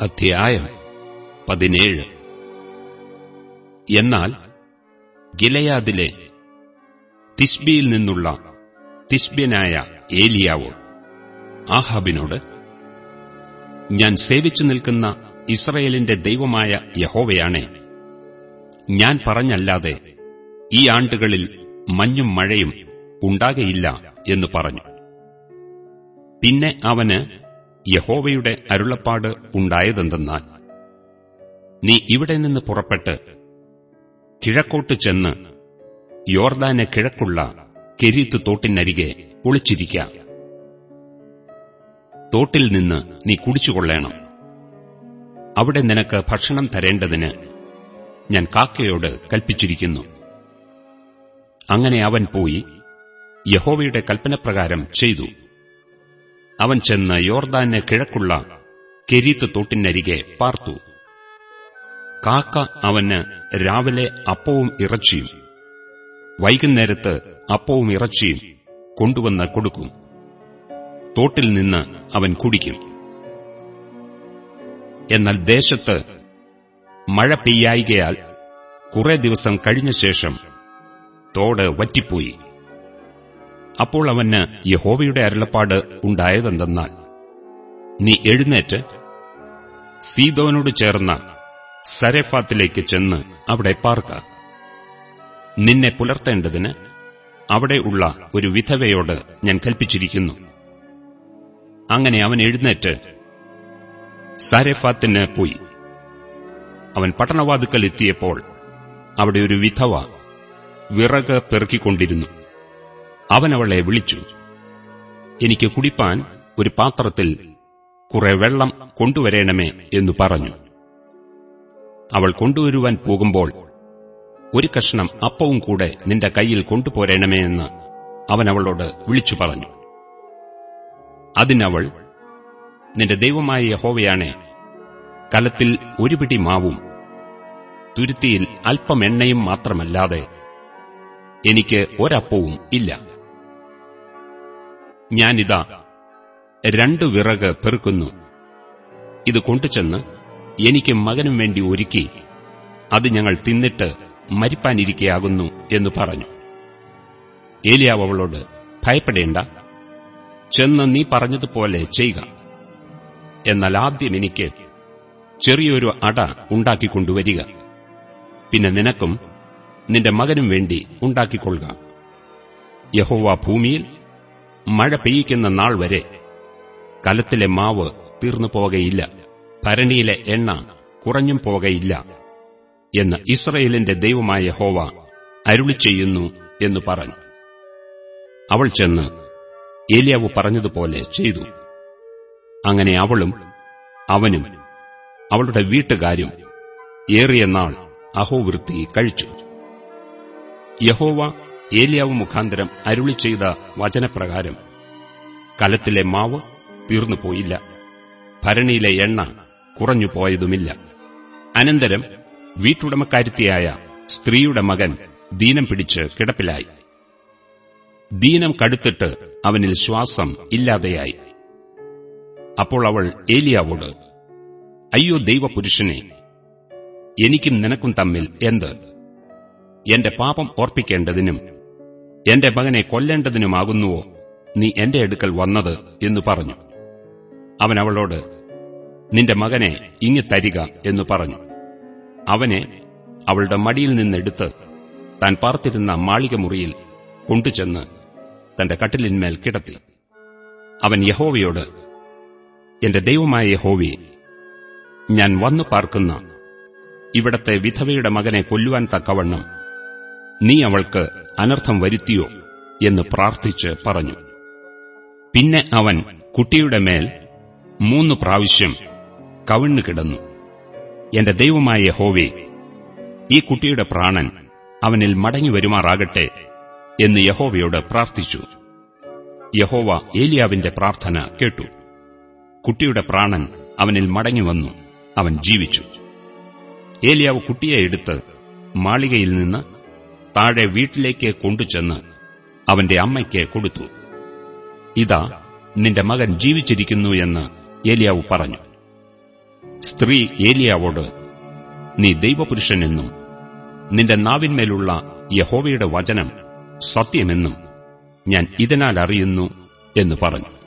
അധ്യായം പതിനേഴ്. എന്നാൽ ഗിലയാദിലെ തിസ്ബിയിൽ നിന്നുള്ള തിസ്ബ്യനായ ഏലിയാവോ ആഹാബിനോട് ഞാൻ സേവിച്ചു നിൽക്കുന്ന ഇസ്രയേലിന്റെ ദൈവമായ യഹോവയാണേ ഞാൻ പറഞ്ഞല്ലാതെ ഈ ആണ്ടുകളിൽ മഞ്ഞും മഴയും ഉണ്ടാകയില്ല എന്ന് പറഞ്ഞു. പിന്നെ അവന് യഹോവയുടെ അരുളപ്പാട് ഉണ്ടായതെന്തെന്നാൽ നീ ഇവിടെ നിന്ന് പുറപ്പെട്ട് കിഴക്കോട്ട് ചെന്ന് യോർദാന് കിഴക്കുള്ള കെരീത്ത് തോട്ടിനരികെ ഒളിച്ചിരിക്ക തോട്ടിൽ നിന്ന് നീ കുടിച്ചുകൊള്ളേണം. അവിടെ നിനക്ക് ഭക്ഷണം തരേണ്ടതിന് ഞാൻ കാക്കയോട് കൽപ്പിച്ചിരിക്കുന്നു. അങ്ങനെ അവൻ പോയി യഹോവയുടെ കൽപ്പനപ്രകാരം ചെയ്തു. അവൻ ചെന്ന് യോർദാന് കിഴക്കുള്ള കെരീത്ത് തോട്ടിനരികെ പാർത്തു. കാക്ക അവന് രാവിലെ അപ്പവും ഇറച്ചിയും വൈകുന്നേരത്ത് അപ്പവും ഇറച്ചിയും കൊണ്ടുവന്ന് കൊടുക്കും. തോട്ടിൽ നിന്ന് അവൻ കുടിക്കും. എന്നാൽ ദേശത്ത് മഴ പെയ്യായികയാൽ കുറെ ദിവസം കഴിഞ്ഞ ശേഷം തോട് വറ്റിപ്പോയി. അപ്പോൾ അവന് യഹോവയുടെ അരുളപ്പാട് ഉണ്ടായതെന്തെന്നാൽ നീ എഴുന്നേറ്റ് സീതോനോട് ചേർന്ന സരഫാത്തിലേക്ക് ചെന്ന് അവിടെ പാർക്ക. നിന്നെ പുലർത്തേണ്ടതിന് അവിടെയുള്ള ഒരു വിധവയോട് ഞാൻ കൽപ്പിച്ചിരിക്കുന്നു. അങ്ങനെ അവൻ എഴുന്നേറ്റ് സാരഫാത്തിന് പോയി. അവൻ പട്ടണവാതുക്കൽ എത്തിയപ്പോൾ അവിടെ ഒരു വിധവ വിറക് പെറുക്കിക്കൊണ്ടിരുന്നു. അവൻ അവളെ വിളിച്ചു. എനിക്ക് കുടിപ്പാൻ ഒരു പാത്രത്തിൽ കുറെ വെള്ളം കൊണ്ടുവരേണമേ എന്നു പറഞ്ഞു. അവൾ കൊണ്ടുവരുവാൻ പോകുമ്പോൾ ഒരു കഷ്ണം അപ്പവും കൂടെ നിന്റെ കയ്യിൽ കൊണ്ടുപോരേണമേ എന്ന് അവൻ അവളോട് വിളിച്ചു പറഞ്ഞു. അതിനവൾ നിന്റെ ദൈവമായ യഹോവയാണേ കലത്തിൽ ഒരു പിടി മാവും തുരുത്തിയിൽ അല്പം എണ്ണയും മാത്രമല്ലാതെ എനിക്ക് ഒരപ്പവും ഇല്ല. ഞാനിതാ. രണ്ടു വിറക് പെറുക്കുന്നു. ഇത് കൊണ്ടുചെന്ന് എനിക്ക് മകനും വേണ്ടി ഒരുക്കി. അത് ഞങ്ങൾ തിന്നിട്ട് മരിപ്പാനിരിക്കയാകുന്നു എന്ന് പറഞ്ഞു. ഏലിയാവ് അവളോട് ഭയപ്പെടേണ്ട. ചെന്ന് നീ പറഞ്ഞതുപോലെ ചെയ്യുക എന്നാൽ ആദ്യം എനിക്ക് ചെറിയൊരു അട ഉണ്ടാക്കിക്കൊണ്ടുവരിക. പിന്നെ നിനക്കും നിന്റെ മകനും വേണ്ടി ഉണ്ടാക്കിക്കൊള്ളുക. യഹോവ ഭൂമിയിൽ മഴ പെയ്യിക്കുന്ന നാൾ വരെ കലത്തിലെ മാവ് തീർന്നു പോകയില്ല. ഭരണിയിലെ എണ്ണ കുറഞ്ഞും പോകയില്ല എന്ന് ഇസ്രയേലിന്റെ ദൈവമായ ഹോവ അരുളി ചെയ്യുന്നു എന്ന് പറഞ്ഞു. അവൾ ചെന്ന് ഏലിയാവ് പറഞ്ഞതുപോലെ ചെയ്തു. അങ്ങനെ അവളും അവനും അവളുടെ വീട്ടുകാരും ഏറിയ നാൾ അഹോവൃത്തി കഴിച്ചു. യഹോവ ഏലിയാവ് മുഖാന്തരം അരുളി ചെയ്ത വചനപ്രകാരം. കലത്തിലെ മാവ് തീർന്നുപോയില്ല ഭരണിയിലെ എണ്ണ കുറഞ്ഞു പോയതുമില്ല. അനന്തരം വീട്ടുടമക്കാരുത്തിയായ സ്ത്രീയുടെ മകൻ ദീനം പിടിച്ച് കിടപ്പിലായി. ദീനം കടുത്തിട്ട് അവനിൽ ശ്വാസം ഇല്ലാതെയായി. അപ്പോൾ അവൾ ഏലിയാവോട് അയ്യോ ദൈവപുരുഷനെ എനിക്കും നിനക്കും തമ്മിൽ എന്ത്? എന്റെ പാപം ഓർപ്പിക്കേണ്ടതിനും എന്റെ മകനെ കൊല്ലേണ്ടതിനുമാകുന്നുവോ? നീ എന്റെ അടുക്കൽ വന്നത് എന്നു പറഞ്ഞു. അവൻ അവളോട് നിന്റെ മകനെ ഇങ്ങി തരിക എന്നു പറഞ്ഞു. അവനെ അവളുടെ മടിയിൽ നിന്നെടുത്ത് താൻ പാർത്തിരുന്ന മാളിക മുറിയിൽ കൊണ്ടുചെന്ന് തന്റെ കട്ടിലിന്മേൽ കിടത്തി. അവൻ യഹോവയോട് എന്റെ ദൈവമായ യഹോവി ഞാൻ വന്നു പാർക്കുന്ന ഇവിടത്തെ വിധവയുടെ മകനെ കൊല്ലുവാൻ തക്കവണ്ണം നീ അവൾക്ക് അനർത്ഥം വരുത്തിയോ എന്ന് പ്രാർത്ഥിച്ച് പറഞ്ഞു. പിന്നെ അവൻ കുട്ടിയുടെ മേൽ മൂന്ന് പ്രാവശ്യം കവിണ്ണു കിടന്നു. എന്റെ ദൈവമായ യഹോവേ ഈ കുട്ടിയുടെ പ്രാണൻ അവനിൽ മടങ്ങി വരുമാറാകട്ടെ എന്ന് യഹോവയോട് പ്രാർത്ഥിച്ചു. യഹോവ ഏലിയാവിന്റെ പ്രാർത്ഥന കേട്ടു. കുട്ടിയുടെ പ്രാണൻ അവനിൽ മടങ്ങി വന്നു. അവൻ ജീവിച്ചു. ഏലിയാവ് കുട്ടിയെ എടുത്ത് മാളികയിൽ നിന്ന് താഴെ വീട്ടിലേക്ക് കൊണ്ടുചെന്ന് അവന്റെ അമ്മയ്ക്ക് കൊടുത്തു. ഇതാ നിന്റെ മകൻ ജീവിച്ചിരിക്കുന്നു എന്ന് ഏലിയാവ് പറഞ്ഞു. സ്ത്രീ ഏലിയാവോട് നീ ദൈവപുരുഷനെന്നും നിന്റെ നാവിന്മേലുള്ള യഹോവയുടെ വചനം സത്യമെന്നും ഞാൻ ഇതിനാൽ അറിയുന്നു എന്ന് പറഞ്ഞു.